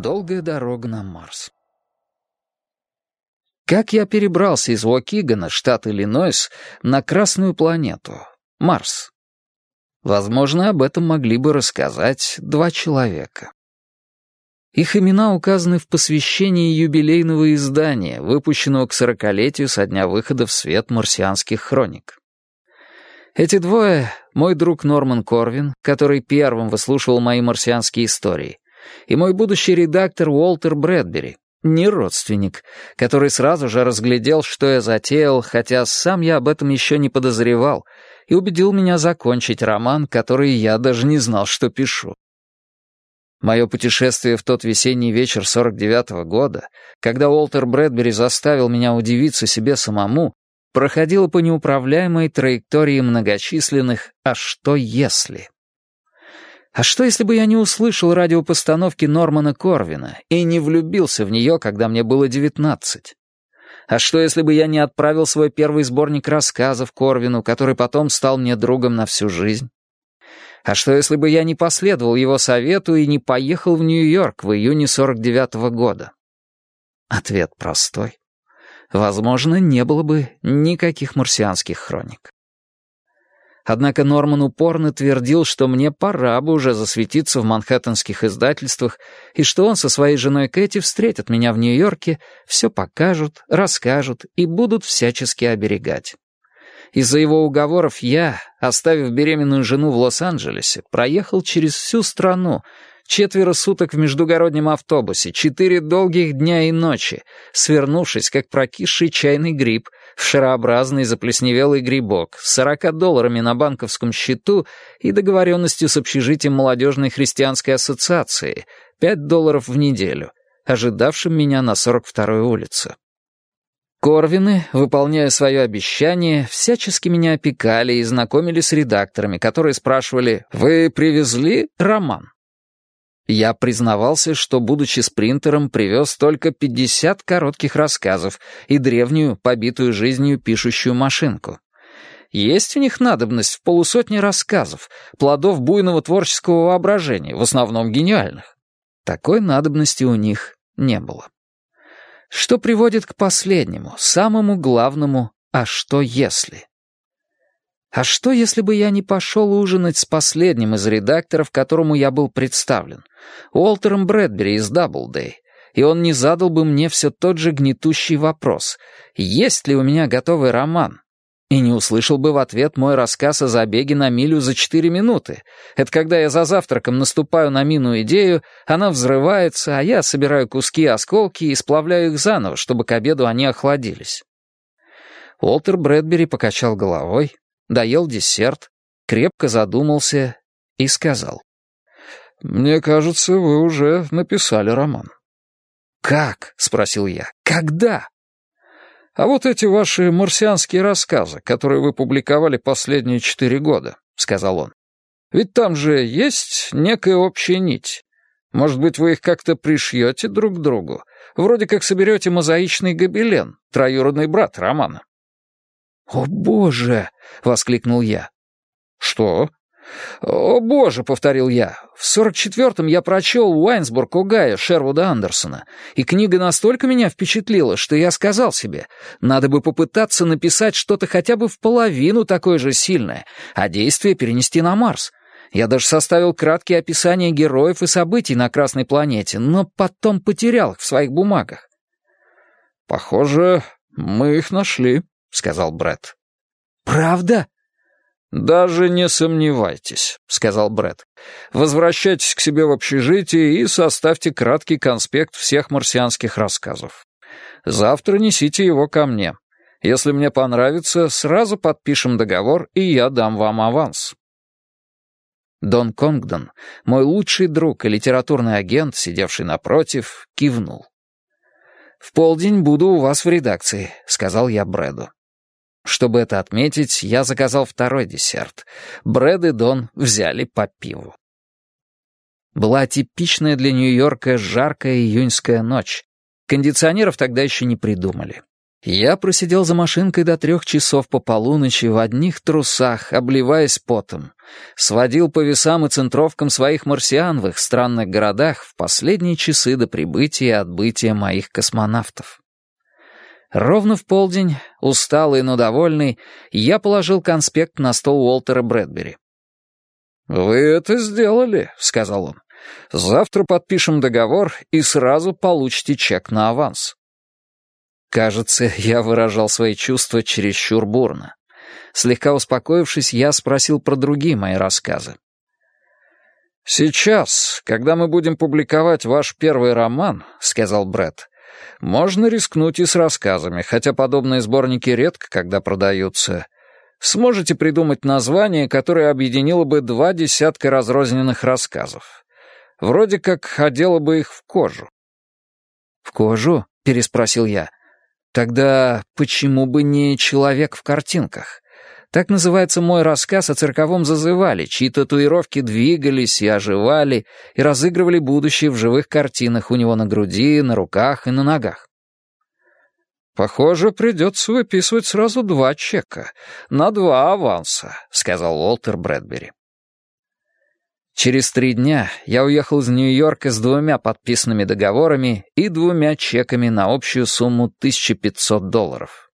Долгая дорога на Марс. Как я перебрался из Уокигана, штат Иллинойс, на Красную планету, Марс? Возможно, об этом могли бы рассказать два человека. Их имена указаны в посвящении юбилейного издания, выпущенного к сорокалетию со дня выхода в свет марсианских хроник. Эти двое — мой друг Норман Корвин, который первым выслушивал мои марсианские истории, и мой будущий редактор Уолтер Брэдбери, не родственник, который сразу же разглядел, что я затеял, хотя сам я об этом еще не подозревал, и убедил меня закончить роман, который я даже не знал, что пишу. Мое путешествие в тот весенний вечер 49-го года, когда Уолтер Брэдбери заставил меня удивиться себе самому, проходило по неуправляемой траектории многочисленных «а что если?». А что, если бы я не услышал радиопостановки Нормана Корвина и не влюбился в нее, когда мне было девятнадцать? А что, если бы я не отправил свой первый сборник рассказов Корвину, который потом стал мне другом на всю жизнь? А что, если бы я не последовал его совету и не поехал в Нью-Йорк в июне 49-го года? Ответ простой. Возможно, не было бы никаких марсианских хроник. Однако Норман упорно твердил, что мне пора бы уже засветиться в манхэттенских издательствах и что он со своей женой Кэти встретят меня в Нью-Йорке, все покажут, расскажут и будут всячески оберегать. Из-за его уговоров я, оставив беременную жену в Лос-Анджелесе, проехал через всю страну, четверо суток в междугороднем автобусе, четыре долгих дня и ночи, свернувшись, как прокисший чайный гриб, в шарообразный заплесневелый грибок, с сорока долларами на банковском счету и договоренностью с общежитием молодежной христианской ассоциации, пять долларов в неделю, ожидавшим меня на 42-й улице. Корвины, выполняя свое обещание, всячески меня опекали и знакомили с редакторами, которые спрашивали «Вы привезли роман?» Я признавался, что, будучи спринтером, привез только 50 коротких рассказов и древнюю, побитую жизнью пишущую машинку. Есть в них надобность в полусотне рассказов, плодов буйного творческого воображения, в основном гениальных. Такой надобности у них не было. Что приводит к последнему, самому главному «а что если?». А что, если бы я не пошел ужинать с последним из редакторов, которому я был представлен, Уолтером Брэдбери из Даблдей, и он не задал бы мне все тот же гнетущий вопрос, есть ли у меня готовый роман, и не услышал бы в ответ мой рассказ о забеге на милю за четыре минуты. Это когда я за завтраком наступаю на мину идею, она взрывается, а я собираю куски осколки и сплавляю их заново, чтобы к обеду они охладились. Уолтер Брэдбери покачал головой, доел десерт, крепко задумался и сказал. «Мне кажется, вы уже написали роман». «Как?» — спросил я. «Когда?» «А вот эти ваши марсианские рассказы, которые вы публиковали последние четыре года», — сказал он. «Ведь там же есть некая общая нить. Может быть, вы их как-то пришьете друг к другу, вроде как соберете мозаичный гобелен, троюродный брат Романа». «О, боже!» — воскликнул я. «Что?» «О, боже!» — повторил я. «В сорок четвертом я прочел Уайнсбург Огайо Шервуда Андерсона, и книга настолько меня впечатлила, что я сказал себе, надо бы попытаться написать что-то хотя бы в половину такое же сильное, а действие перенести на Марс. Я даже составил краткие описания героев и событий на Красной планете, но потом потерял их в своих бумагах». «Похоже, мы их нашли», — сказал Брэд. «Правда?» «Даже не сомневайтесь», — сказал Брэд. «Возвращайтесь к себе в общежитие и составьте краткий конспект всех марсианских рассказов. Завтра несите его ко мне. Если мне понравится, сразу подпишем договор, и я дам вам аванс». Дон Конгдон, мой лучший друг и литературный агент, сидевший напротив, кивнул. «В полдень буду у вас в редакции», — сказал я Брэду. Чтобы это отметить, я заказал второй десерт. Брэд и Дон взяли по пиву. Была типичная для Нью-Йорка жаркая июньская ночь. Кондиционеров тогда еще не придумали. Я просидел за машинкой до трех часов по полуночи в одних трусах, обливаясь потом. Сводил по весам и центровкам своих марсиан в их странных городах в последние часы до прибытия и отбытия моих космонавтов. Ровно в полдень, усталый, но довольный, я положил конспект на стол Уолтера Брэдбери. «Вы это сделали», — сказал он. «Завтра подпишем договор и сразу получите чек на аванс». Кажется, я выражал свои чувства чересчур бурно. Слегка успокоившись, я спросил про другие мои рассказы. «Сейчас, когда мы будем публиковать ваш первый роман», — сказал Брэд, — «можно рискнуть и с рассказами, хотя подобные сборники редко когда продаются. Сможете придумать название, которое объединило бы два десятка разрозненных рассказов? Вроде как одело бы их в кожу». «В кожу?» — переспросил я. Тогда почему бы не «человек в картинках»? Так называется мой рассказ о цирковом зазывале, чьи татуировки двигались и оживали, и разыгрывали будущее в живых картинах у него на груди, на руках и на ногах. «Похоже, придется выписывать сразу два чека, на два аванса», — сказал Уолтер Брэдбери. Через три дня я уехал из Нью-Йорка с двумя подписанными договорами и двумя чеками на общую сумму 1500 долларов.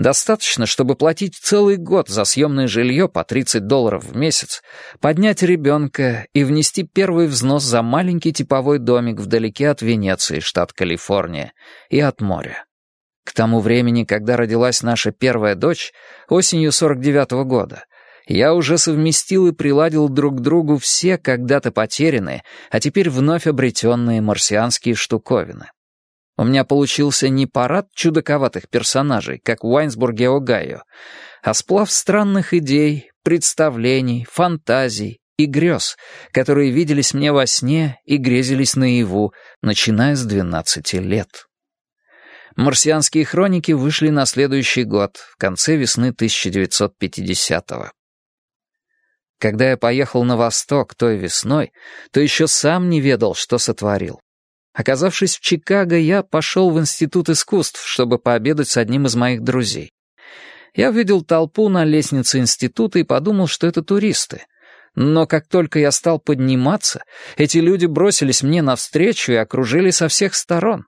Достаточно, чтобы платить целый год за съемное жилье по 30 долларов в месяц, поднять ребенка и внести первый взнос за маленький типовой домик вдалеке от Венеции, штат Калифорния, и от моря. К тому времени, когда родилась наша первая дочь, осенью 49 -го года, я уже совместил и приладил друг к другу все когда-то потерянные, а теперь вновь обретенные марсианские штуковины. У меня получился не парад чудаковатых персонажей, как в Уайнсбурге Огайо, а сплав странных идей, представлений, фантазий и грез, которые виделись мне во сне и грезились наяву, начиная с 12 лет. «Марсианские хроники» вышли на следующий год, в конце весны 1950-го. Когда я поехал на восток той весной, то еще сам не ведал, что сотворил. Оказавшись в Чикаго, я пошел в Институт искусств, чтобы пообедать с одним из моих друзей. Я видел толпу на лестнице института и подумал, что это туристы. Но как только я стал подниматься, эти люди бросились мне навстречу и окружили со всех сторон.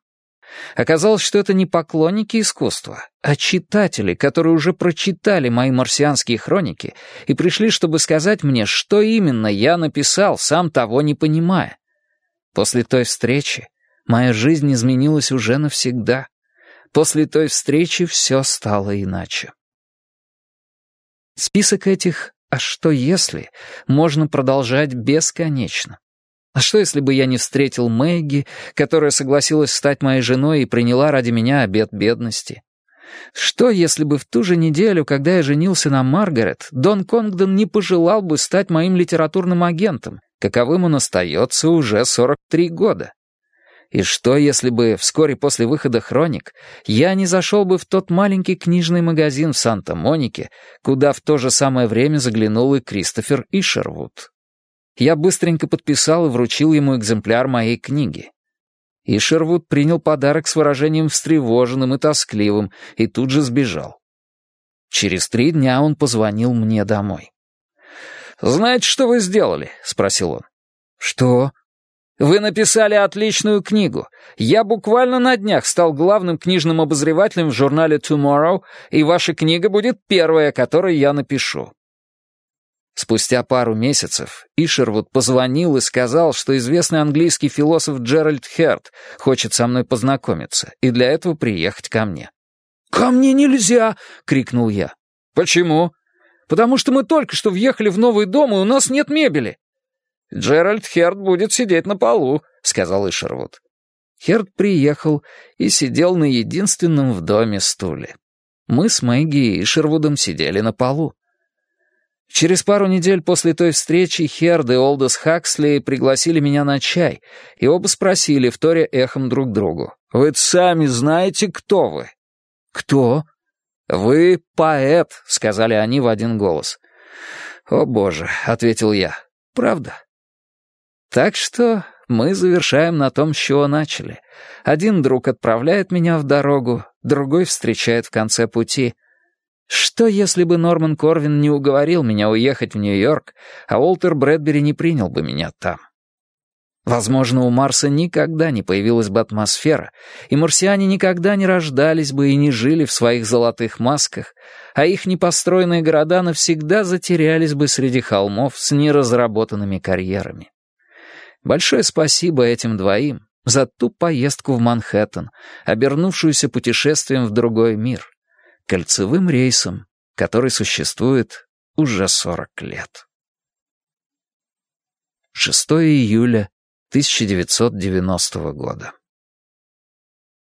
Оказалось, что это не поклонники искусства, а читатели, которые уже прочитали мои марсианские хроники и пришли, чтобы сказать мне, что именно я написал, сам того не понимая. После той встречи моя жизнь изменилась уже навсегда. После той встречи все стало иначе. Список этих «а что если» можно продолжать бесконечно. А что, если бы я не встретил Мэгги, которая согласилась стать моей женой и приняла ради меня обет бедности? Что, если бы в ту же неделю, когда я женился на Маргарет, Дон Конгдон не пожелал бы стать моим литературным агентом, каковым он остается уже 43 года? И что, если бы вскоре после выхода «Хроник» я не зашел бы в тот маленький книжный магазин в Санта-Монике, куда в то же самое время заглянул и Кристофер Ишервуд? Я быстренько подписал и вручил ему экземпляр моей книги. И Шервуд принял подарок с выражением встревоженным и тоскливым и тут же сбежал. Через три дня он позвонил мне домой. «Знаете, что вы сделали?» — спросил он. «Что?» «Вы написали отличную книгу. Я буквально на днях стал главным книжным обозревателем в журнале Tomorrow, и ваша книга будет первая, которую я напишу. Спустя пару месяцев Ишервуд позвонил и сказал, что известный английский философ Джеральд Херт хочет со мной познакомиться и для этого приехать ко мне. «Ко мне нельзя!» — крикнул я. «Почему?» «Потому что мы только что въехали в новый дом, и у нас нет мебели». «Джеральд Херт будет сидеть на полу», — сказал Ишервуд. Херт приехал и сидел на единственном в доме стуле. Мы с Мэгги и Ишервудом сидели на полу. Через пару недель после той встречи Херд и Олдос Хаксли пригласили меня на чай, и оба спросили, вторя эхом друг другу. «Вы сами знаете, кто вы?» «Кто?» «Вы поэт», — сказали они в один голос. «О, боже», — ответил я. «Правда?» Так что мы завершаем на том, с чего начали. Один друг отправляет меня в дорогу, другой встречает в конце пути. Что, если бы Норман Корвин не уговорил меня уехать в Нью-Йорк, а Уолтер Брэдбери не принял бы меня там? Возможно, у Марса никогда не появилась бы атмосфера, и марсиане никогда не рождались бы и не жили в своих золотых масках, а их непостроенные города навсегда затерялись бы среди холмов с неразработанными карьерами. Большое спасибо этим двоим за ту поездку в Манхэттен, обернувшуюся путешествием в другой мир, кольцевым рейсом, который существует уже 40 лет. 6 июля 1990 года.